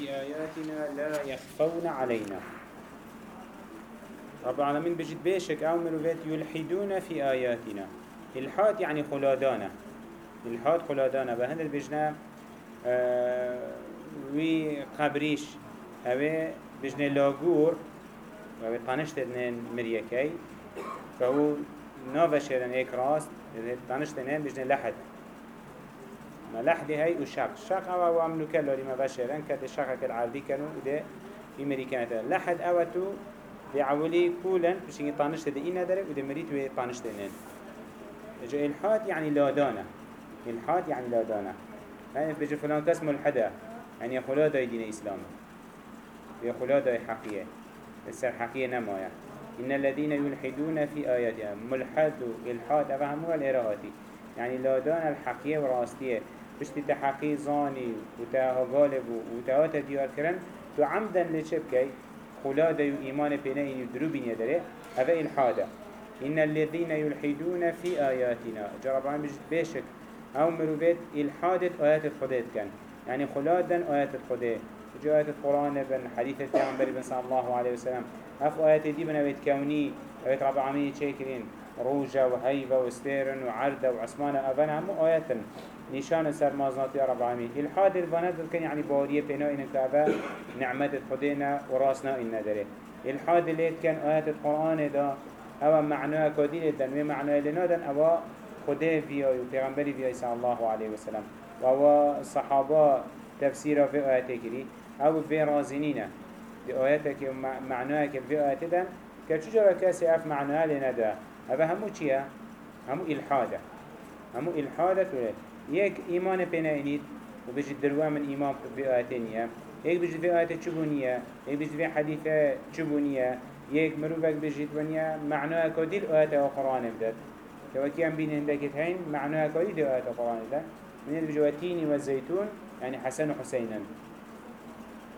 في آياتنا لا يخفون علينا. رب العالمين بجد بيشك أو مروفات يلحدون في آياتنا. إلحاد يعني خلادانا إلحاد خلادانا بهند بجنا آه وي قبريش. هوا بجنا لاغور. و طانشت ادنين مريكي. فهو نوفا شيرن إيك راست. طانشت ادنين بجنا لحد. ما لحد هاي وشق شق أو أو عملو كالوري ما بشيرن كده شق كالعردي كانوا وده في مريكانتا لحد أو تو بعولي كولن بشين طانشت ده إنا داره وده مريت طانشت انين اجا الحاد يعني لادانا. الحاد يعني لادانا. يعني بيجي فلان كاس ملحدة يعني خلا داي دين إسلام. يا خلا داي حقية السر حقية نمايا إن الذين يلحدون في آياتها ملحد الحاد أفهموا الإراهاتي يعني لادانا الحقية وراستية بشتي تحقي زاني وتاها غالب وتاها ديار كرن تو عمدا لشبكي خلا داي إيمان بينين يدروبين يدري هذا الحادة إن الذين يلحدون في آياتنا جرب عن بجد بيشك أو مروفيت الحادة آيات الخديد كان يعني خلادا آيات الخديد جو آيات القرآن بن حديث التعامبر بن صلى الله عليه وسلم. أف آيات دي بنويت كوني آيات رب تشيكرين روجة وهيبة وستيرن وعردة وعثمانة أفن هم آيات نشان سر مازنات يا رب العالمين الحاد البنات كان يعني بارية بنا إن كعبة نعمة خدينا وراسنا إن دره الحاد اللي كان آيات القرآن ده أو معناه كديل دن ومعناه لنا دن أو خده فيها وبيغمبري فيها صلى الله عليه وسلم. وهو الصحابة تفسيره في آيات كري أو في رازنين في آياتك ومعناه في آيات دن كتجرى كاسي أف معناه لنا ده هذا همو چيا همو إلحادة. همو إلحادة تولد يك إيمان بنا إنيد وبجد دروا من إيمان في آياتينيا يك بجد في آيات چبونية يك بجد في حديثة چبونية يك مروفك بجد ونيا معناه كديل آيات القرآن بدد كوكي هم بين عندك هين معناه كديل آيات القرآن بدد من البجواتين والزيتون يعني حسن وحسينا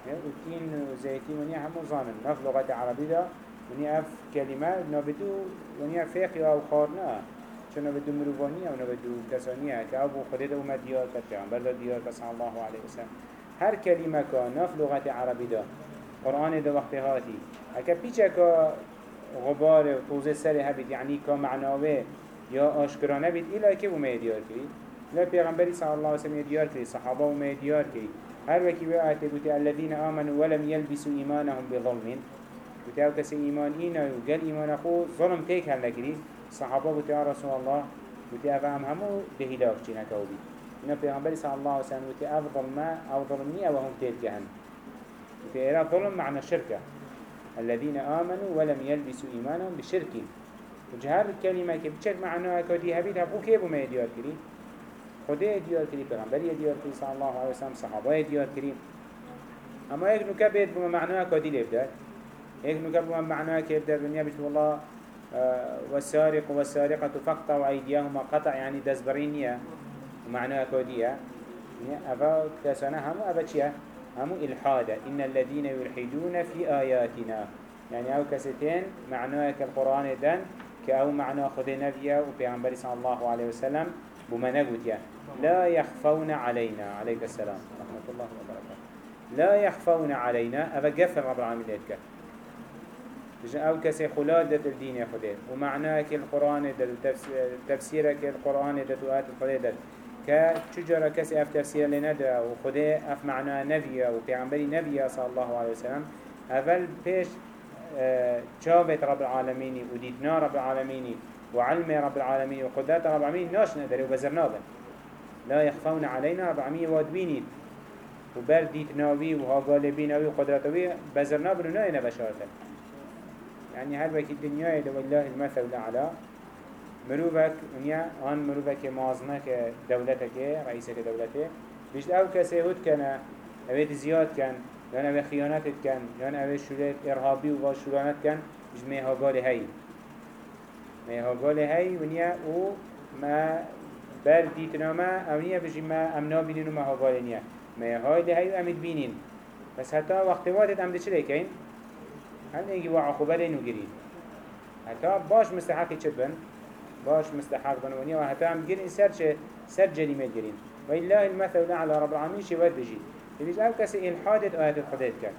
والتين والزيتون ونيا هم ظانن نف لغة عربية ونيا أف كلمة نبدو ونيا فقه أو خارنا چون نبدو مروفانية ونبدو كسانية كأبو خدد أمد ديار كتعم برد ديار كسان الله عليه وسلم هر كلمة كان نف لغة عربية قرآن ده وقت هاتي هكا بيچه که غبار و طوزه سر هبید یعنی که معناوه یا آشکرانه بید ایلا که اومه دیار کرید لا پیغمبری صلی الله علیه وسلم دیار کرید صحابه اومه دیار کرید هر وکی به آیت بودی الذین آمنوا ولم يلبسوا ایمانهم بظلم بودی أو کسی ایمان اینا و گل ایمان خو ظلم تیک هل نکرید صحابه بودی رسول الله بودی أو هم همو به هلاک چی نکو بید. اینا پیغمبری صلی الله علیه وسلم بودی أو ظلمه أو ظلمنی أو هم تیک هن بودی ایرا ظلم معنی شرکه الذين آمنوا ولم يلبسوا إيمانهم بشرك وجهر الكلمة كبتشك معناها كودي هبيت هبو كيبو ما يديار كري خده يديار كري پیغمبر يديار كري صلى الله عليه وسلم صحابه يديار كري اما ايك نكبت بما معناها كودي لبدار ايك نكبت بما معناها كيبدار بنيا بشت والله آه والسارق والسارقة فقطعوا أيديهما قطع يعني دزبرينيا ومعناها كودية أفا كسانا هم أفا همو إلحادة إن الذين يلحدون في آياتنا. يعني أو كستين معناه كالقرآن دان كأو معناه خذ نبيا وبيعنبري صلى الله عليه وسلم بما يعني لا يخفون علينا. عليك السلام ورحمة الله وبركاته لا يخفون علينا. أبا قفل رب العالمين ليتك أو كسي خلاد الدين يا خدين ومعناه تفسيرك القرآن دل وآيات القرآن دل که چجورا کسی أف تفسیر لنده و خدا أف معنا نبیه و پیغمبری نبیه صلی الله علیه وسلم اول پیش جابت رب العالمين وديتنا رب العالمين وعلم رب العالمين وقدرات رب العالمين ناش ندري وبزرنابا لا يخفون علينا رب العالمين وادويني وبر ديتناوي وها غالبيناوي وقدراتوي بزرنابا ونائنا بشارتا يعني هل وكي الدنيا دو الله المثل الأعلى مروفك ونيا آن مروفك مازنك دولتك رئيسك دولته بيشت أو كسي هود كان اويت زياد كان يان اوي خيانات كان يان اوي شولات ارهابي و شولانات كان بيشت ميها قال هاي ميها قال هاي ونيا و ما بر ديتنا ما أو نيا بيجي ما امنا وما ها قال نيا ميها هاي هاي امد بينين بس حتى وقت وقت امد چلي كين هل نيجي وعا خبالين وگرين حتى باش مستحقي چبن باش مستحق بن ونيا وحتى هم جرين سر چه؟ سر جريمة جرين والله المثل على رب العالمين شي ود بجي يبيش أو كسي إلحادت آيات الخديد كان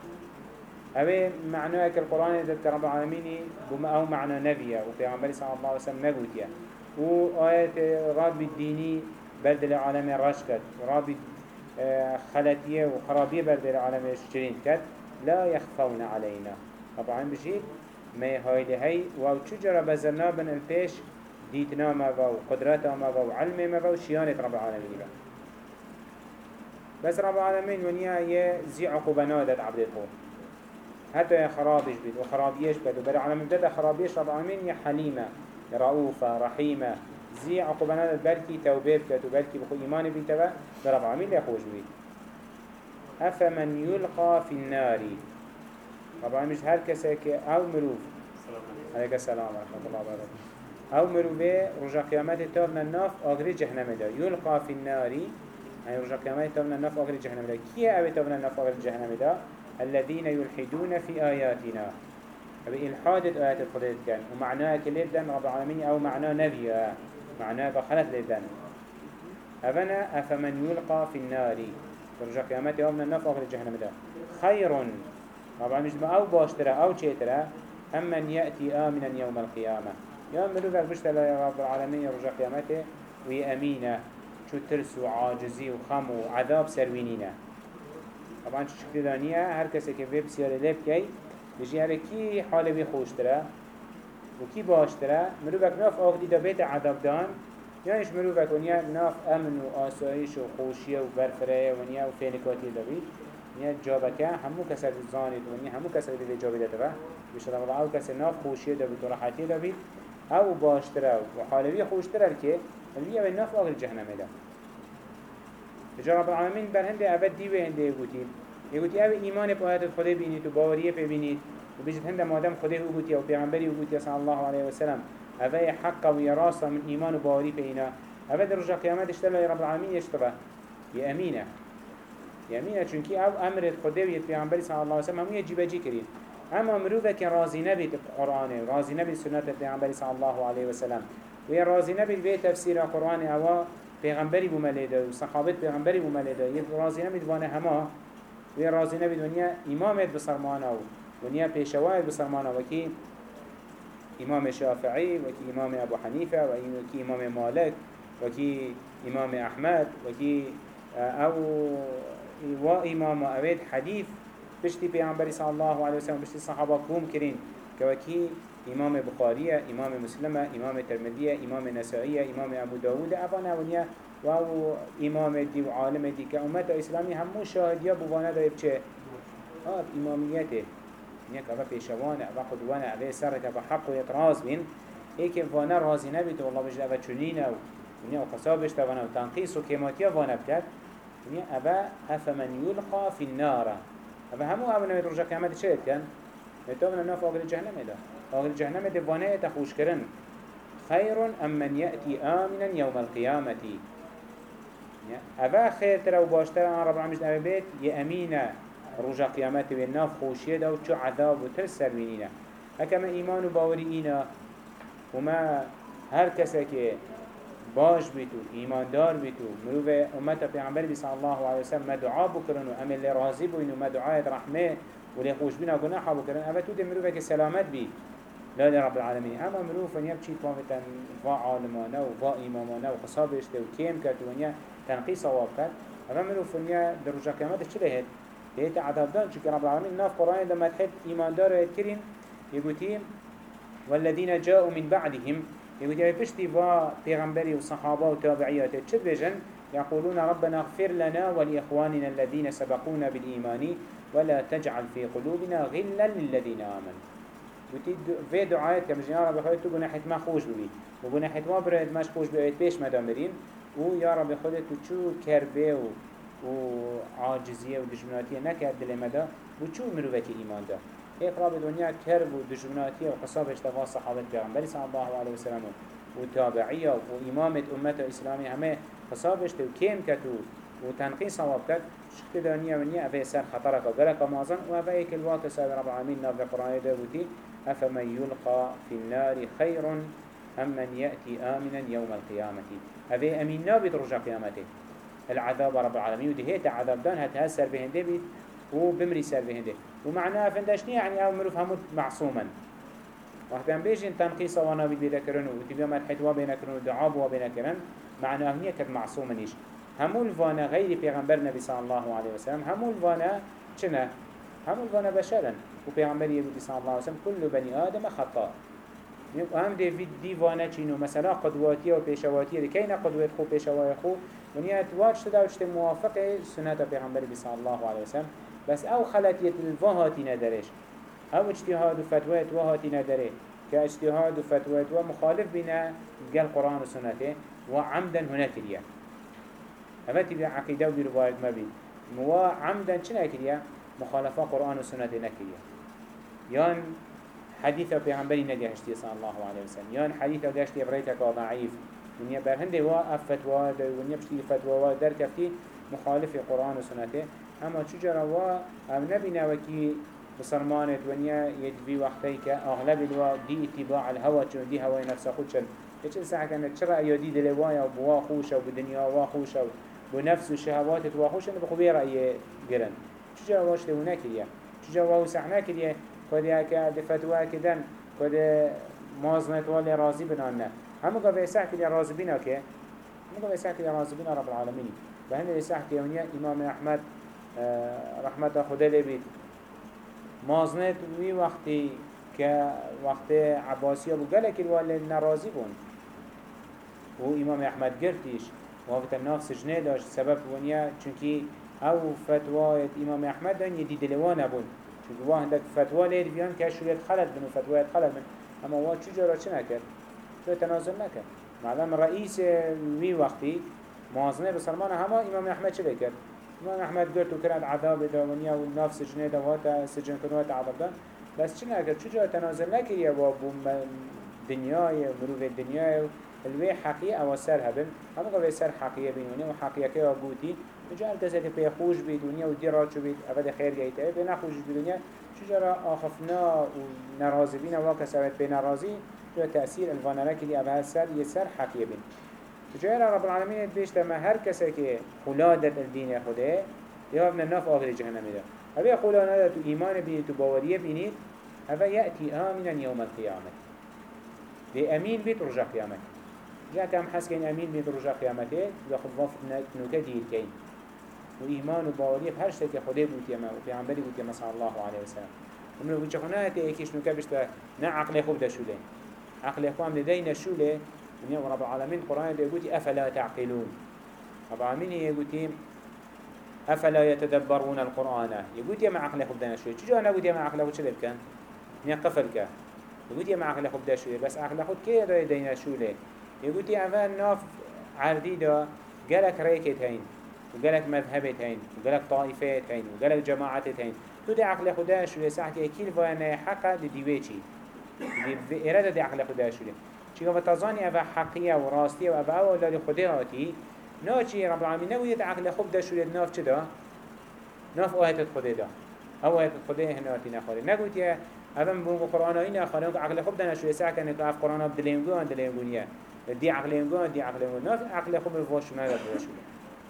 أبي معنى القرآن إذا رب العالمين بما أو معنى نبيه وفي عمبالي صلى الله عليه وسلم نقوتيا وآيات رب الديني برد العالم رشكت رب آه، خلتية وخرابية برد العالم الشرين كت لا يخفون علينا طبعا بجيت ما هاي لهي و چجرا بزرنا بن الفيش ديتنا ما و قدرت ما و علم ما و شيانة رب العالمين بس رب العالمين ونيا زي عقوبنا داد عبد الخور حتى يا خرابش بيت وخرابيش بيت وبر العالمين داد خرابيش رب العالمين يا حليمة رؤوفة رحيمة زي عقوبنا داد بلكي توبه بكت وبلكي بخو إيمان بيت رب العالمين يخوش بيت أفمن يلقى في النار. طبعا مش هر كسي أو مروف. عليك السلام ورحمة الله وبركاته. أو مروفه رجع قيامت تابنا الناف آغري جهنم دا يلقى في النار يعني رجع قيامت تابنا الناف آغري جهنم دا كيه أو تابنا الناف آغري جهنم دا الذين يلحدون في آياتنا أبي إلحاد آيات الخديد كان ومعناه كليدن رب العالمين أو معناه نبي معناه بخلت ليدن أفنا أفمن يلقى في النار رجع قيامت تابنا الناف آغري جهنم دا خير طبعا مش ما أو باشترا أو شيترا أمن يأتي آمنا يوم القيامة. يوم ملوك بشترا يا رب العالمين رجع قيامته ويأمينة شو ترس وعاجزي وخم وعذاب سروينينا طبعا شو شكل دانية؟ هر كسي كيف بسيارة لب كي بيجي هر كي حالة بي خوشترا وكي باشترا ملوك ناف آخدي دا بيت عذاب دان. یعنیش مروفک ونیا ناف امن و آسایش و خوشیه و برفره ونیا و فینکاتی دابید نیا جابکه همو کسی زانید و نیا همو کسی دیگه جابی داده و بشه الله أو کسی ناف خوشیه دابید و راحتی دابید أو باشتره و حالوی خوشتره که الوی أو ناف آخر جهنم ده جا رب العالمین بر هنده اول دیوه هنده یکوتی یکوتی أو ایمان آیات خدا بینید و باوریه ببینید و بجد هنده مادم خدا أو گوتی و پیغمبری أو گوتی صلی الله علیه وسلم. اوه حق و یراسا من ایمان و باوری پینا. اوه در رجا قیامت اشتلا رب العالمین اشتبه. یه امینه. يمينه چونكي أو أمر خده ويت پیغمبر صلى الله عليه وسلم همو يجيب جي كرين اما مروفه كان راضي نبي القرآن راضي نبي سنة پیغمبر صلى الله عليه وسلم ويا راضي نبي بي تفسير القرآن أو پیغمبری بملیده و صحابت پیغمبری بملیده یه رازی نبید وانه همه و یه رازی نبید ونیا امامت بسرمانه و ونیا پیشوایت بسرمانه وکی امام شافعی وکی امام ابو حنیفه وکی امام مالک وکی امام احمد وکی أو و امام اوید حدیث بشتی پیامبری صلی الله علیه وسلم بشتی صحابة کوم کرین که وکی إمام بخاری إمام مسلم إمام ترمذی إمام نسائی إمام أبو داود افان اونیا و أو إمام دی و عالم دی که امت اسلامی همو شاهدیا بوانه داره بچه؟ آه امامیته نیا که و پیشوانه و قدوانه اوه سر که حق و اطراز بین ایک وانه رازی نبید والله بجده و چنینه و نیا و خصابش توانه و تنقیص و کماتیا وانه بکرد يعني أبا أفمن يلقى في النار. أبا همو أبا نوي رجع قيامة شهد كان يتوبنا الناف أغل الجهنم ده أغل الجهنم ده بانه تخوش كرن خير أم من يأتي آمنا يوم القيامة أبا خير ترى وباشتر أنا رب العالمين أبا بيت يأمينة رجع قيامة والناف خوشية ده وشو عذاب وترس سروينينا هكما إيمان وباورينا وما هر كسا باش بیتو ایماندار بیتو. مروف امت پیغمبر بی صلی الله علیه وسلم ما دعا بکرن و امل راضی بوین و ما دعایت رحمه و لی خوش بینا گناح بکرن. اما تو ده مروفه که سلامت بی. لا لرب العالمين اما مروف ونيا بچي طافتن فا عالمانه و فا امامانه و خصابش ده و كيم كت ونيا تنقي صواب كت اما مروف ونيا در رجا قيامت چه لهد لهت عذاب دان چونك رب العالمين ناف قرآن لما تحب ايمان دار يتكرين يقولين والذين جاءوا من بعدهم. يقول يا بشتي با پیغمبري وصحابة وتابعيات چد بجن؟ يقولون ربنا اغفر لنا ولإخواننا الذين سبقونا بالإيمان ولا تجعل في قلوبنا غلا للذين آمنوا. وتي في دعايات كمجن يا رب خودت تقول نحت ما خوش ببي. وقول نحت ما برد ماش خوش ببيت بيش مدام برين ويا رب خودت تشو كربة و وعاجزية ودجمناتية نكاد دل مدى وشو مروفة إيمان ده هيك راب الدنيا كرب ودجمناتية وقصاب اشتغال صحابة پیغمبر صلى الله عليه وسلم وتابعية وإمامة أمة إسلامي همه قصاب اشتو كيم كتو وتنقي صواب كت شكت دنيا ونيا أفا سر خطرك وقلق مازن وأفا ايك الواقع سابق رب العالمين نافذ القرآن داوتي أفمن يلقى في النار خير أم من يأتي آمنا يوم القيامة أفا أمين نابد رجع قيامته العذاب رب العالمين ودهيت عذاب دان هت هسر بهنده بيت وبمري سر بهنده ومعناها فندش يعني أو مروف معصوما وقت هم بيجين تنقيص وأنا بيد بيدا كرن وتبيا مرحت وبينا كرن ودعاب وبينا كرن معناها هنية كد معصوما نيش همو الفانا غير پیغمبر نبي صلى الله عليه وسلم همو الفانا چنه همو الفانا بشرا وپیغمبر يقول صلى الله عليه وسلم كل بني آدم خطأ. هم دي في ديوانا چينو مثلا قدواتية و دي كينا قدوات خو پیشوات خو؟ ونيا تواج تدا وشت موافق سنة پیغمبر صلى الله عليه وسلم. بس أو خلطية الفاهاتي ندرش أو اجتهاد و فتوات وهاتي ندره كاجتهاد و فتوات ومخالف بنا قال قرآن و سنته وعمدا هنا كريا هذا تبع عقيدة وبرواية ما بين مو عمدا شنا كريا مخالفة قرآن و سنته يان حديث پیغمبری نگهشتی صلی الله علیه وسلم. یان حدیث گهشتی بريتك ضعیف. ونیا بر هنده وا افتوا در ونیا بشتی فتوا در کفتی مخالف قرآن و سنته اما چجرا وا ام نبینا وکی بسرمانت ونیا يجبي وقتی که اغلب الوا دي اتباع الهوى چون دي هوای نفس خود چن چه ساعه کنه چرا ایادی دلوایا و بوا خوش و بدنیا وا خوش و بنفس و شهوات وا خوش بخوبی رأی گرن. چجرا واش له نکریه؟ چجرا وا سحنا کریه؟ کدی که دفتوا کدن کدی مازنت ولی راضی بنانه همه قوي ساعة كده راضي بنا كه همه ساعة كده راضي بنا رب العالمين وهنا ساعة كده إمام أحمد رحمة خدا لبيت مازنت وی وقتی که وقت عباسیه بو گلک الوال نرازی بون و امام احمد گرتیش وقت الناف سجنه داشت. سبب ونیا چونکی او فتوایت امام احمد دان یدی دلوانه بون چونکه واه هندک فتوا لید بیان که شویت خلط بن و فتوایت خلط اما واه چجورا چه نکرد؟ چه تنازل نکرد. معلم رئیس وی وقتی موازنه بسلمان همه امام احمد چه بکرد؟ امام أحمد قلت وكرد عذاب داونيا والناف سجنه دواتا سجن كنوات عذاب دان بس چه نكر چجا تنازل نكريا وابو دنياي مروف الدنياي الوي حقيقة أو سر هبن. هم قوي سر حقيقة بينوني وحقيقة كي وابوتي وجا الكسة بي خوش بي دنيا ودي راتشو بيت افاد خير جايته بي نخوش بدنيا چجا آخفنا ونرازي بينا واكسا بي نرازي جو تأثير الفانرا كدي افاد سر يسر حقيقة بين جايرا رب العالمين بيش لما هر كسا كي خلادت الدين خده يهاب ناف آخر جهنم ده هذا خلادت إيمان بيني تباوريه بيني هذا يأتي آمنا يوم القيامة دي أمين بيت رجع قيامة جاء كم حس كين أمين بيت رجع قيامته ياخذ وفد نوكا دير كين وإيمان وباوريه بهرش تكي خده بوت يما وفي عمبالي بوت يما صلى الله عليه وسلم ومن وجه خنا تأكيش نوكا بشتا نا عقل خوب ده عقل خوام لدينا شوله ونيا رب العالمين. القرآن يقول أفلا تعقلون؟ رب العالمين يقول أفلا يتدبرون القرآن؟ يقول يا مع عقله خبدنا شوية شو أنا قلت يا مع عقله شو كان نيا قفل كان يقول يا مع عقله خبدا شوية بس عقله خد كي رأي دينا شو ليه يقول يا أفل ناف عردي دا. قالك ريكت هين وقالك مذهبت هين وقالك طائفات هين وقالك جماعات هين تو دي عقل خدا شوية ساعتي أكيد فانا حقا دي ديويتشي دي إرادة دي عقل خدا شوية چی چرا و تزانی اوه حقیه و راستیه و اوه وأبا أولاد هاتی نه ناچی رب العالمین نگوید عقل خوب ده شورید ناف چه دا؟ ناف آهتت خوده دا. او آهتت خوده هناتی نخواره نگوید یه اول بون قرآن هایی نخواره که عقل خوب ده سعی کنه که اف قرآن ها دلینگو هن دلینگونیه دی عقل انگو دی عقل انگو ناف عقل خوب الواشونه ده بواشونه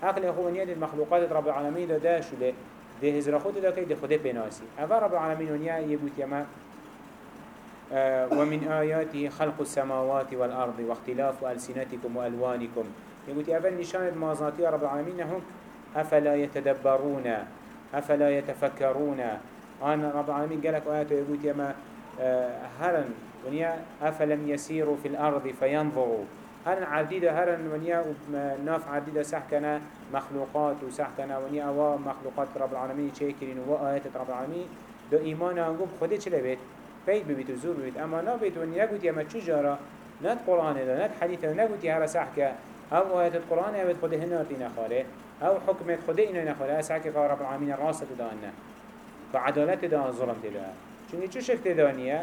عقل خوب نیه دی مخلوقات رب العالمین ده ده شوله ده هزر خود که ده خوده بناسی. اول رب العالمین نیه یه بودیم یه ومن آياته خلق السماوات والأرض واختلاف ألسنتكم وألوانكم. يقول أفل نشان المازاتي رب العالمين هم أفلا يتدبرون أفلا يتفكرون؟ أنا رب العالمين قال لك آياته يقول يما آه، هرن ونيا أفلم يسيروا في الأرض فينظروا؟ هرن عديدة هرن ونيا ناف عديدة سحكنا مخلوقات وسحكنا ونيا أوا مخلوقات رب العالمين شاكرين وآيات رب العالمين. دو إيمانا نقول خده چلي فید ببید و زور ببید اما نبید و نگوید اما چو جارا. ند قرآن دا ند حدیث دا نگوید هر که او آیت قرآن اوید خود هنارتی نخاره او حکمت خود اینو نخاره سحک که رب عامین راست دانه. و عدالت دا ظلم تدا چونی چو شکت دانیه؟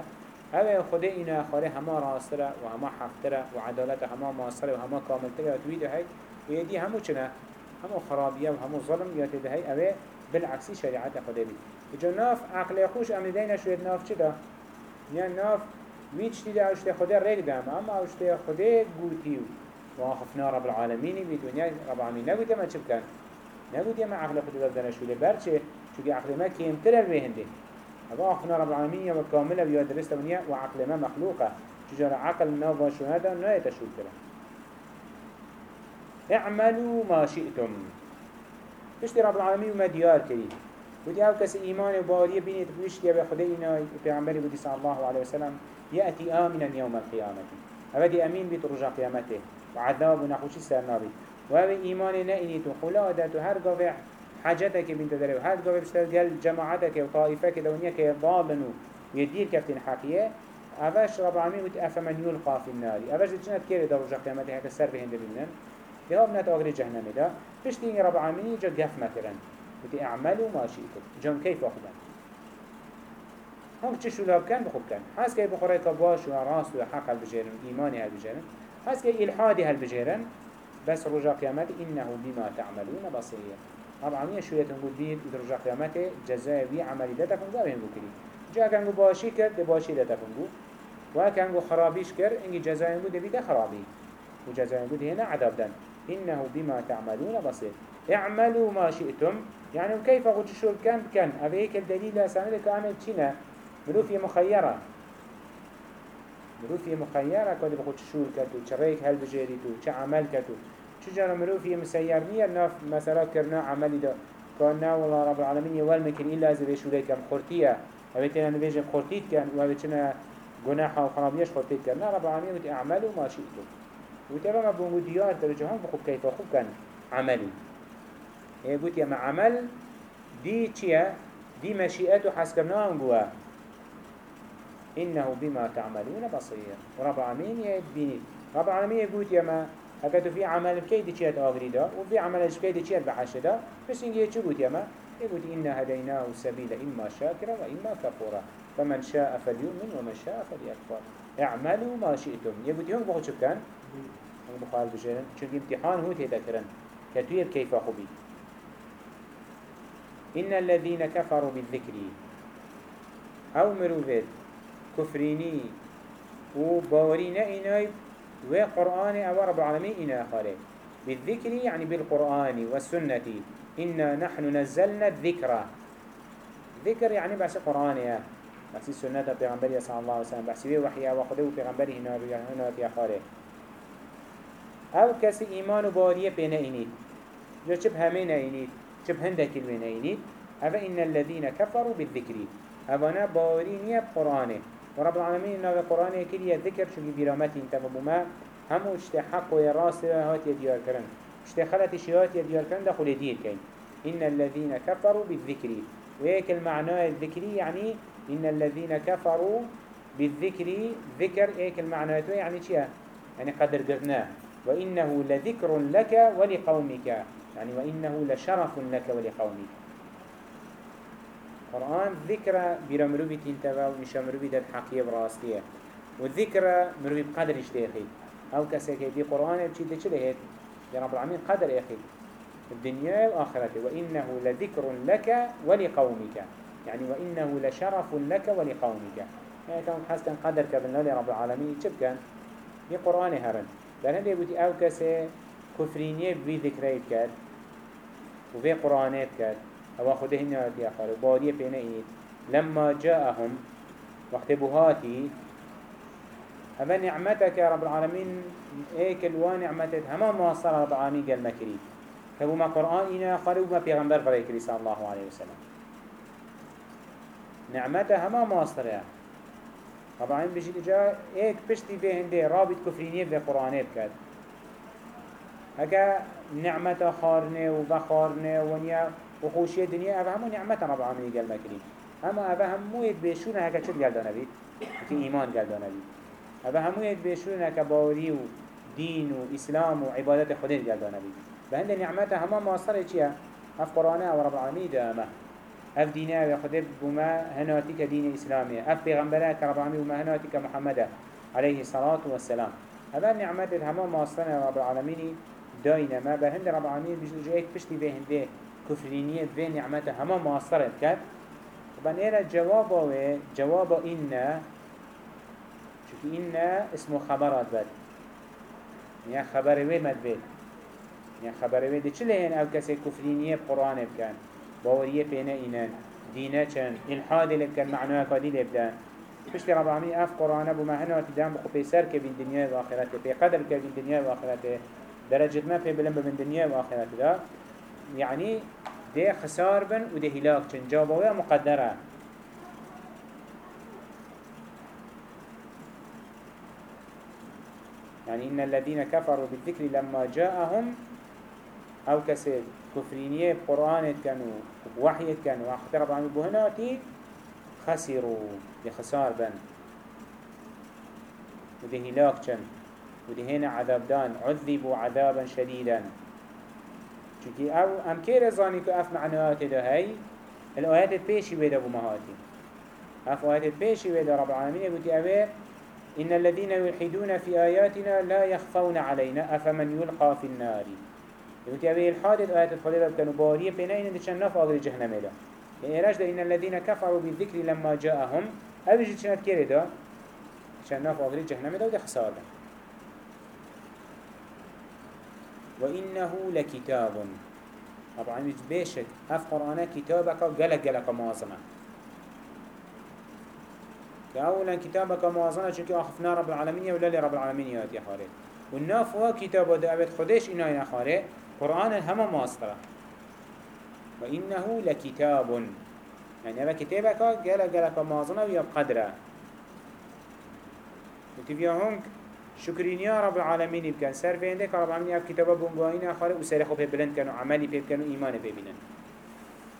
او خود اینو نخاره همه راستره و همه حقتره و عدالت همه ماسره و همه کاملتره و تویده هید و یدی همو چنه همو خرابیه و همو ظلم یاد تدهی اوه بالعکسی شریعت خدا بی. جناف عقل خوش امدین شوید ناف چه ده؟ يعني ناف ویچ تیده اوشت خدا رگ دم اما اوشت خدا گوتیو وخفنا رب العالمين بيت ونيا رب العالمين نقول ما كان نقول يا ما عقل بدنا شو لبرشة شو كي عقل ما كيم ترى بهندي أبا خفنا رب العالمين يوم كاملة بيا درست ونيا وعقل ما مخلوقة شجرة عقل نوفا شو هذا لا يتشو كلام اعملوا ما شئتم. بشتي رب العالمين وما ديار كريم ودي أو كس إيمان وباريه بيني تبوش يا بخدينا پیغمبر بودي صلى الله عليه وسلم يأتي آمنا يوم القيامة. أبدي أمين بيت رجع قيامته. وعذاب ونخوشي سرنابي. وهذا إيمان نائنيت وخلادت وهر قوة حاجتك بنت داري وهر قوة بشتغل جماعتك وطائفك دونيك يضالن ويدير كفتن حقية. أفاش رب العالمين وتي أفمن يلقى في النار. أفاش جنت كيري در رجع قيامته. هكا سر بهند بمنن يهاب نت أغري جهنم دا. بشتيني رب العالمين جا قف مثلا. وتي أعملوا ما شئتم. جون كيف أخذن هم چه شلاب کن؟ بخوب کن. هست که بخوره که باش و راست و حق هل بجیرن هست که الحادی هل بجیرن بس رجا قیامت إنه بما تعملون بصير طبعا شوية تنقول بيت رجا قيامت جزاء بي عملي ده تكون قابل بكري جا كانوا باشي كر ده باشي ده تكون وكانوا خرابيش كر إنجي جزاء ينقول ده بيده خرابي وجزاء ينقول هنا عذاب دن. إنه بما تعملون بصير. اعملوا ما شئتم. يعني كيف قلت شو كان كان؟ أبيك الدليل سنة كامل تشينا مروفية مخيرة. مروفية مخيرة. كده بخود شور كتو چريك هل بجيريتو چه عمل كتو چجارة مروفية مسير؟ نية ناف مثلا كرنا عملي دا. كنا والله رب العالمين يوال مكن إلا زي بيشو كم خورتية. أبيتنا نبيجن خورتيت كان. وابتنا جناحة وخرابيش خورتيت كان. رب العالمين بتي أعملوا ما شئتم. وتبا ما بونغو ديار ترجعهم بخوب كيف خوب كان عملي. إيه قلت يا ما عمل دي چيا دي مشيئته حسكرناهم جوا إنه بما تعملون بصير. ورب العالمين يبيني رب العالمين يقول يا ما هكذا في عمل بكيد تشيت آغريدا وفي عمل بكيد تشيت بحشدا بس إنجي يقول يا ما يقول إنا هديناه السبيل إما شاكرا وإما كفورا. فمن شاء فليؤمن ومن شاء فليكفر. اعملوا ما شئتم. يقول يوم بخو شو كان بخال بجرن شو امتحان هو تذكرن كتوير كيف خبي إن الذين كفروا بالذكر أو مروفيت كفريني و باوري نئناي و قرآن أو رب العالمين إنا خالي. بالذكر يعني بالقرآن والسنة إنا نحن نزلنا الذكر. ذكر يعني بس قرآن يا. بس السنة پیغمبر صلى الله عليه وسلم. بس وحي وخده پیغمبر هنا هنا يا خالي أو كسي إيمان بارية بين إنيد جو چب همين إنيد چب هندك الوين إنيد أفا إن الذين كفروا بالذكر أفانا بارينية بقرآنه ورب العالمين نوع القرآن كلية ذكر شو برامتي انت بما هم اشت حق وراس هات يديار كرن اشت خلت شيات يديار كرن دخل يدير كين إن الذين كفروا بالذكر وهيك المعنى الذكري يعني إن الذين كفروا بالذكر ذكر هيك المعنى يعني شيء يعني قدر قرناه وإنه لذكر لك ولقومك. يعني وإنه لشرف لك ولقومك. قرآن ذكرى بيرا مروبي تنتبه ونشا مروبي داد حقية براستية والذكرى مروبي بقدر اشتاخي أو كسيكي دي قرآن بشي دي چلهت يا رب العالمين قدر أخي. الدنيا وآخرته. وإنه لذكر لك ولقومك. يعني وإنه لشرف لك ولقومك. يعني كان حسن قدر كبن رب العالمين. چب كان. دي قرآن هرن. بل هنده بودي أو كسي كفرينيه بي ذكريت كاد وفي قرآنات كاد هوا خده هنه يا خالو باريه بينه ايد لما جاءهم وقت بهاتي هذا نعمتك يا رب العالمين ايك الوان نعمتك هما مواصلة رب العالمين قال مكري كبو ما قرآن إنا خالو ما پیغمبر فريكري صلى الله عليه وسلم. نعمته هما مواصلة رب العالمين بجي جاء ايك بشتي به هنده رابط كفرينيه في قرآنه بكاد هكا نعمته خارنه وبخارنه ونيا وخوشي الدنيا أفا همو نعمة رب العالمين قال مكري أما أفا همو يتبشون هكا شد قال دانا بيت في إيمان قال دانا بيت أفا همو يتبشون هكا باوري ودين وإسلام وعبادة خدين قال دانا بيت بهند نعمة هما مواصرة چيا أف قرآن ورب العالمين داما أف دينا وخدب بما هناتك دين إسلامي أف بغنبرك رب العالمين بما هناتك محمد عليه الصلاة والسلام. هذا نعمة هما مواصرة رب العالمين داينا ما بهند رب العالمين بيجي جايك بشتي بهنده كفرينية في نعمته هما مواصرة كد طبعا إيرا جوابه جواب إنا شوف إنا اسمه خبرات بد. يعني خبر وي مدبيت يعني خبر وي دي چله هن أو كسي كفرينية بقرآن بكن باورية بينا إنان دينا چن الحاد اللي بكن معنوها كادي لبدان بشتي رب العالمين أف قرآن أبو مهنا تدام بخو بيسر كبين دنيا وآخرته. بقدر كبين دنيا وآخرته. درجة ما في بلن بين دنيا وآخرته ده يعني ده خسار بن وده هلاك چن جابوية مقدرة. يعني إن الذين كفروا بالذكر لما جاءهم أو كسر كفرينية بقرآن كانوا وحي كانوا واخترب عن بهناتي خسروا بخسار بن. وده هلاك چن وده هنا عذاب دان. عذبوا عذابا شديدا. چونكي أو أم كير زاني كو أف معنوات ده هاي؟ الآيات البيشي ويدا بمهاتي أف آيات البيشي ويدا رب العالمين. يقول اوه إن الذين يلحدون في آياتنا لا يخفون علينا. أفمن يلقى في النار؟ يقول اوه الحادث آيات الخليلة كانوا بارية بينين إن دشان نف أغري جهنم ده يعني رجل إن الذين كفروا بالذكر لما جاءهم أبي جد شنات كيري ده؟ دشان نف أغري جهنم ده وده خسارة وإنه لكتاب. طبعا مش بيشك؟ أف قرآن كتابك قلق قلق موازنة كأولا كتابك موازنة چونك أخفنا رب العالمين ولا لرب العالمين يا خاري والناف هو كتاب دعوت خدش إنا يا خاري قرآن هم ماسترة وإنه لكتاب يعني هذا كتابك قلق قلق موازنة ويا بقدره وتبيا هونك شكرين يا رب العالمين بكن سر في عندك رب العالمين أب كتابه بونغاين آخر وسر خو ببلند كانوا عملي بكنوا إيمان ببنن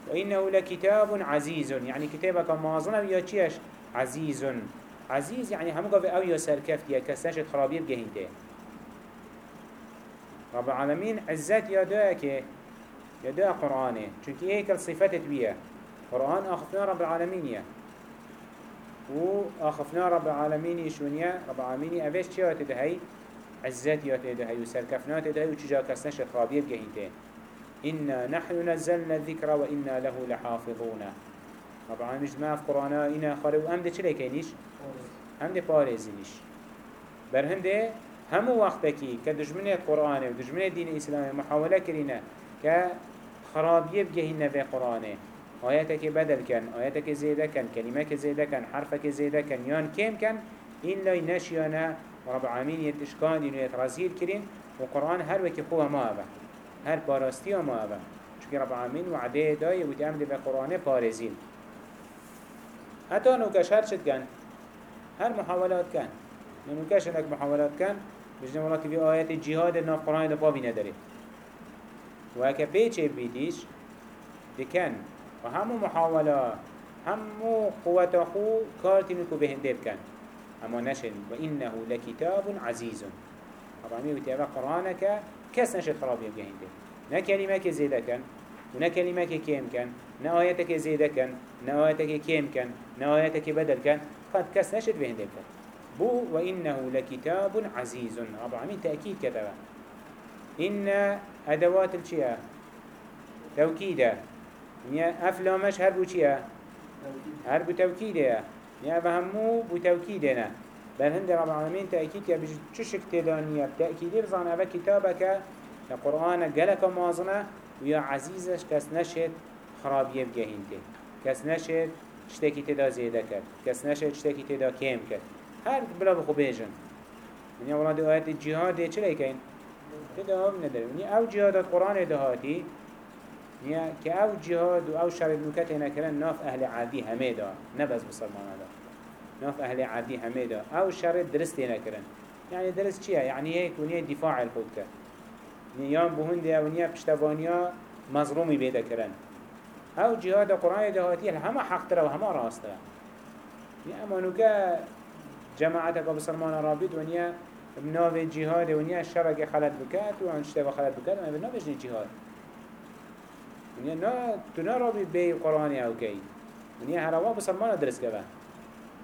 وإنه لكتاب عزيز يعني كتابك موازنة ويا تشيش عزيز عزيز يعني هم قف أو يسر كفت يا كسنشت خرابية بجهنته رب العالمين عزت يا داك يا دا قرآنه. چونك إيه كل صفات تبيه قرآن أخفنا رب العالمين يا و آخفنا رب العالمين يشونيا رب العالمين أفيش چيا تدهي عزت يا تدهي وسركفنا تدهي وچجا كسنش خرابية بجهنته إنا نحن نزلنا الذكر وإنا له لحافظون. رب العالمين ما في قرآن إنا خارب أم ده چلي كينيش هم ده پاريزينيش برهم ده همو وقتكي كدجمنة قرآن ودجمنة دين الإسلام محاولة كرينا كخرابية بجهنة في قرآن آياتك بدل كان آياتك زيادة كان كلمة زيادة كان حرفك زيادة كان يان كيم كان إلا ينشينا رب العالمين يتشكان دينو يترازيل كرين وقرآن هر وكي خوه ما أبا هر باراستي ما أبا چونك رب العالمين وعده دايه وتعمل بقرآن بارزين حتى نوكش هر شد كان هر محاولات كان نوكش انك محاولات كان بجنا ولاتي في آيات الجهاد ناف قرآن دا بابي نداره وهكا بيچه بيديش دي كان وهمو محاولة همو قوة خو كارتينكو بهندب كان اما نشن وإنه لكتاب عزيز طبعا مي بتابع قرآنك كس نشد خرابي بهندب نا كلمة زيادة كان ونا كلمة كيم كان نا آياتك زيادة كان نا آياتك كيم كان نا آياتك بدل كان قد كس نشد بهن كان بو وإنه لكتاب عزيز. رب العالمين تأكيد كتبه إن أدوات الشيء توكيدة يعني أفلامش هربو شيء. هربو توكيدة يعني بهمو بتوكيدنا. بل هند رب العالمين تأكيد يا بيش تشك تدانية تأكيد بزان أبا كتابك. القرآن قلق موازنة ويا عزيزش كس نشد خرابية بجهينته كس نشد شتكي تدا زيادة كد كس نشد شتكي تدا كيم هر بلا بخو بيجن يعني ولاد آيات الجهاد دي چلي كين تدا هم ندر يعني أو جهاد القرآن دهاتي يعني كأو جهاد و أو شر هنا كرن ناف أهل عادي هميدا نبز بسلمان هذا ناف أهل عادي هميدا أو شر درست كرن يعني درست چيه يعني هيك ونيه دفاع الخود كد نیان بهنده و نیا پشتوانیا مظلومی بیده کرن أو جهاد قرآن دهاتی همه حق تره و همه راست نیا اما نوکه جماعتك بسلمان و نیا بناو جهاد و نیا شرق خلط بکت و انشتوا خلط بکت و بناو بجنی جهاد نیا نا تو نا رابط بی أو کی. نیا هروا بسلمان درس که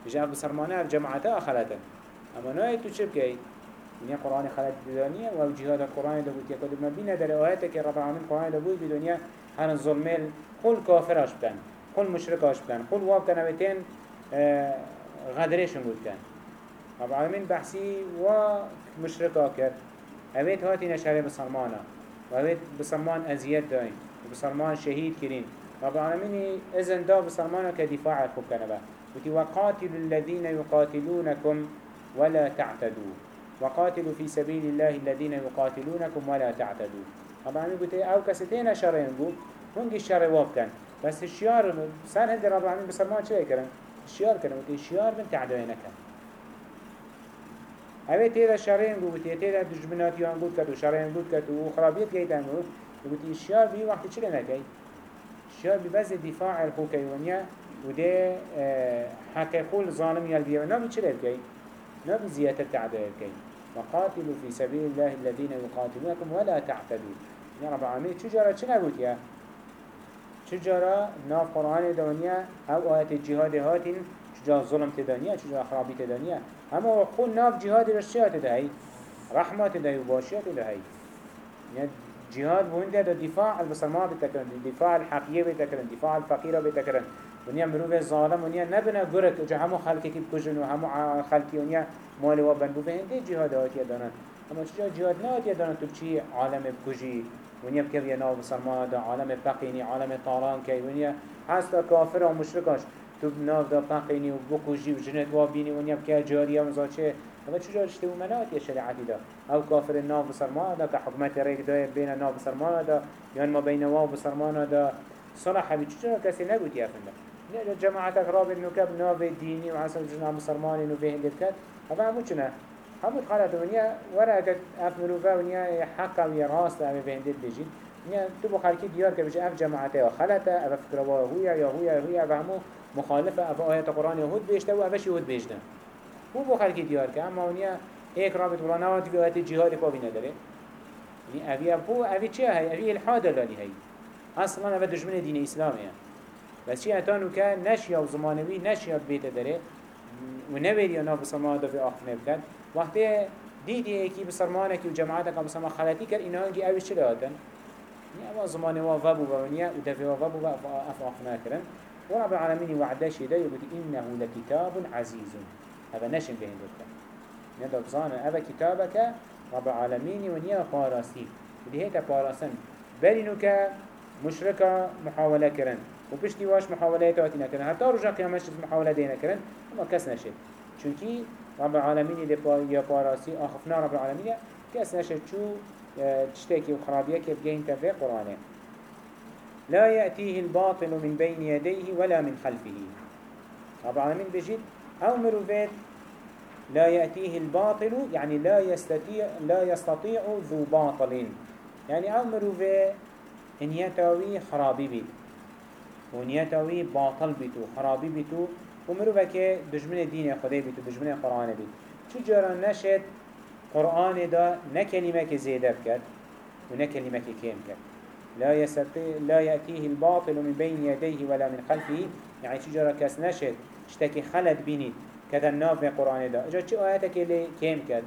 بجا بسلمان جماعتا خلطن. اما نای تو چه بکی؟ دنیا قرآن خلق بدنیا و جهاد قرآن دو بود. یکد ما بینه در آیات که رب العالمین قرآن دو بود بدنیا هر ظلمل كل كافرش بکن كل مشركاش بکن كل واب كان بتين غدرشون بود کن. رب العالمین بحثی و مشرکا کرد اوید هاتی نشاره بسرمانا و اوید بسرمان ازیت داین و بسرمان شهید کرین رب العالمين إذن دا بسرمانا كدفاع خوب كنبا وتي وقاتل الذين يقاتلونكم ولا تعتدوا وقاتلوا في سبيل الله الذين يقاتلونكم ولا تعتدوا رب العالمين قلت أو كستين شرين بو هنگي الشر واب كان بس الشيار سان هندي رب العالمين بسرمان چه كرن الشيار كرن وتي الشيار من تعدوين كان اوه تیدا شرین گو بودی تیدا دجمناتیان بود کد و شرین بود کد و خرابیت گیتن بود بودی الشيار بي وقتی چلی نکی شاب بس دفاع الحوكي ونيا وده آه، حق خول ظالم يلبيه نبي چه لبكي نبي زيادة تعدى لبكي وقاتلوا في سبيل الله الذين يقاتلونكم ولا تعتدوا يا رب العالمين چجارة چه نبود يا چجارة ناف قرآن دنيا أو آيات الجهاد هاتين چجارة ظلم تدانيا چجارة خرابي تدانيا اما وقول ناف جهاد رشيات تدهي رحمة تدهي وباشيات تدهي يعني جهاد بونده دا دفاع المسلمان بتكرن دفاع الحقية بتكرن دفاع الفقيرة بتكرن ونیا مروف ظالم ونیا نبنا گرک اجا همو خلقی که بکجن و همو خلقی ونیا مال و بن بوفه هنده جهاد آتیا دانن. اما چجا جهاد نه آتیا دانن؟ تو بچی عالم بکجی ونیا بکوی ناو مسلمان دا عالم بقینی عالم طاران کی؟ ونیا حستا کافر و مشرکاش تو ناو دا بقینی و بکجی و جنت وابینی ونیا بکه جاری و مزاچه اما چجا رشته ومنات يا شريعتي دا أو كافر الناف بسرمان دا كحكمت ريك دا بين الناف بسرمان دا يعني ما بين واو بسرمان دا صلح بي چجا كسي نقوت يا فندا نجا جماعتك راب النكب ناف ديني وحسن جنا مسلماني نوفي هندب كت هذا همو چنا همو تخلت ونيا ورا اكت اف ونيا حقا ويا راست امي في هندب بيجي نيا تو بخلكي ديار كبش اف جماعته وخلته اف فكره هويا يا هويا هويا فهمو مخالفة اف آيات القرآن يهود بيشته و افش يهود بيجنا هو بو خلقی دیار که اما اونیا ایک رابط ولا نوات في وقت جهاد قوي نداره يعني أبي أبو أبي چه هاي أبي الحاد لالي هاي أصلا أبي دشمن دين إسلامي بس شيء أتانو كان نشيا وزمانوي نشيا بيت داره ونبيل يا ناف بسرمان في آخر نبكت وقت ديدي ايكي بسرمانك وجماعتك بسرمان خلاتي كر إنها انجي أبي چه لاتن يعني أبا زماني وفابو بونيا ودفي وفابو بأف آخر نكرن ورب العالمين وعدش ده يقول إنه لكتاب عزيز. هذا نشن بهن دوكا ندى بزانا هذا كتابك رب العالمين ونيا فارسي ودي هيتا فارسن بلينو كا مشركة محاولة كرن. وبشتي واش محاولة تأتينا كرن. حتى رجع قيامش محاولة دينا كرن؟ أما كس نشد چونكي رب العالمين يا فارسي آخفنا رب العالمين. كس نشد شو آه، تشتكي وخرابيك بجين تفي قرآنه. لا يأتيه الباطل من بين يديه ولا من خلفه. رب العالمين بجد أو مروفات لا يأتيه الباطل يعني لا يستطيع لا يستطيع ذو باطل. يعني أو مروفة إن يتوي خرابي بيت. وإن يتوي باطل بيتو خرابي بيتو. ومروفة كي دجمن الدين خدي بيتو دجمن القرآن بيت. شو جرى نشد؟ قرآن دا نكلمة زيادة بكت ونكلمة كيم كت لا يستطيع لا يأتيه الباطل من بين يديه ولا من خلفه. يعني شو جرى كاس نشد؟ اشتكي خلد بيني كذا الناف في القرآن ده اجا چه آياتك اللي كيم كد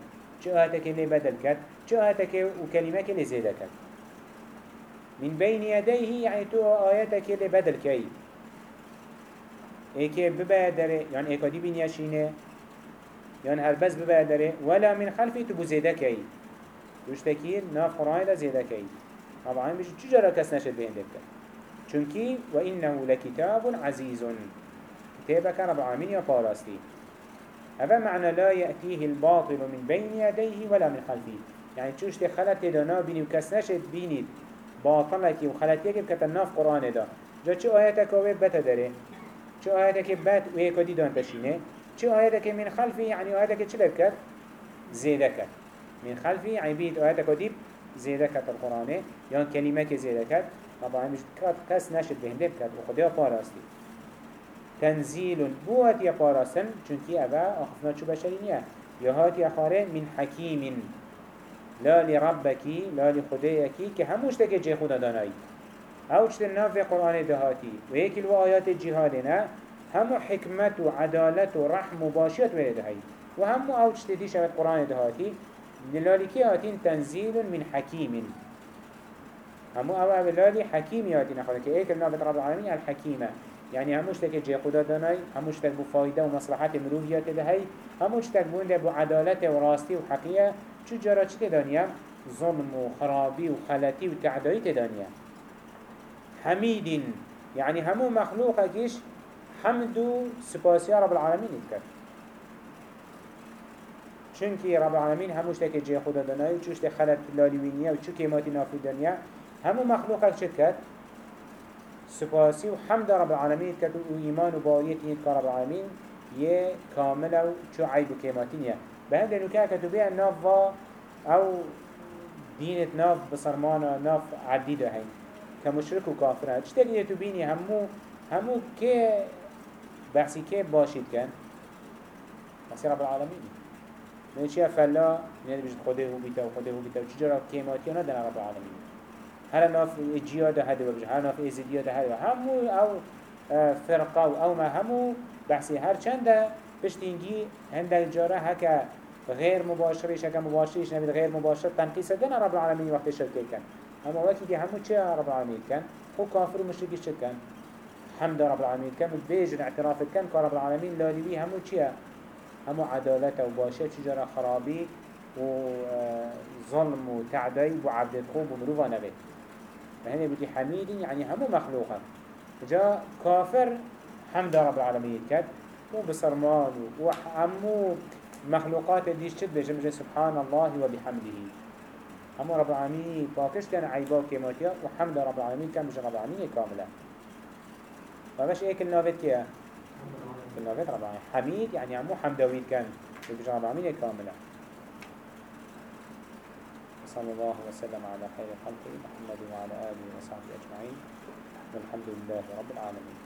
چه آياتك اللي بدل كد چه آياتك وكلمك اللي زيادة كد من بين يديه يعني تو آياتك اللي بدل كي ايكي ببادره يعني ايكا دي بين يشينه يعني هر بس ببادره ولا من خلفه تبو زيادة كي وشتكين ناف قرآن ده زيادة كي طبعا بيجي تجرى كس نشد بين دكتر چونكي وإنه لكتاب عزيز. كتابك رب العالمين يا فارستي هذا معنى لا يأتيه الباطل من بين يديه ولا من خلفه. يعني تشوش تخلت دانا بيني وكسنشت بيني باطلك وخلتيك بكتناف قرآن دا. جا چه آياتك ويب بتا داره چه آياتك بات ويكا دي دان تشينه چه آياتك من خلفه يعني آياتك زيده كت من خلفه يعني بيت آياتك ديب زيده كت القرآن يعني كلمة كت طبعا مش كس نشد بهنده بكت وخدها فارستي تنزيل بوات يا باراسن چونكي أبا أخفنا شو بشرينيا يهات يا خاره من حكيم لا لربك لا لخديك كهموش تكي جي خدا داناي أو چتنا في قرآن دهاتي وهيك الوآيات الجهادنا همو حكمة وعدالة ورحم وباشيات ويدهي وهمو أو چتدي شبت قرآن دهاتي لذلك هاتين تنزيل من حكيم همو أو أو حكيم ياتي نخلك ايك النافت رب العالمين الحكيمة يعني هموش تك جي خدا داناي هموش تك بو فايدة ومصلحات مروفيات لهي هموش تك بونده بو عدالة وراستي وحقية چو جارا چه دانيا ظلم وخرابي وخلاتي وتعداي تدانيا حميد يعني همو مخلوق كيش حمد سباسيا رب العالمين يذكر چونكي رب العالمين هموش تكي جي خدا دناي وچوش تخلت لالوينيا وچو كيماتي نافي دنيا همو مخلوقك شكت سباسي وحمد رب العالمين كت وإيمان وبارية يد رب العالمين يه كاملة وشو عيب كيماتينيا بهذا نكاة كتبيع ناف أو دينة ناف بصرمانة ناف عديدة هين كمشرك وكافر هاد اشتاقي تبيني همو همو كي بحثي كي باشيد كان بحثي رب العالمين من شيء فلا نيد بجد خده هو بيتا وخده هو بيتا وشجرة كيماتيانا دنا رب العالمين هلا ناف اجيادة هذا وبجد هلا ناف ازديادة هذا همو أو آه، فرقة أو ما همو بحثي هر چنده. بشتينجي هندك جارة هكا غير مباشرش هكا مباشرش نبي غير مباشر تنقيس دنا رب العالمين وقت شركة كان اما وقتی که همو چه رب العالمین کن؟ خو کافر و مشرکی چه کن. حمد رب العالمین کن. بیجن اعتراف کن که رب العالمین لالیوی همو چیه؟ همو عدالت و باشه چجرا خرابی و آه، ظلم و تعدی و عبدت خوب و مروفا نبید فهنا بودي حميد يعني همو مخلوقا جا كافر حمد رب العالمين كد وبصرمان وحمو مخلوقات ديش تد بجمجة سبحان الله وبحمده همو رب العالمين باكش كان عيبا كيماتيا وحمد رب العالمين كان مش رب العالمين كاملة فمش ايك النافت كيا النافت رب العالمين حميد يعني همو حمدوين كان مش رب العالمين كاملة صلى الله وسلم على خير خلقه محمد وعلى آله وصحبه أجمعين. والحمد لله رب العالمين.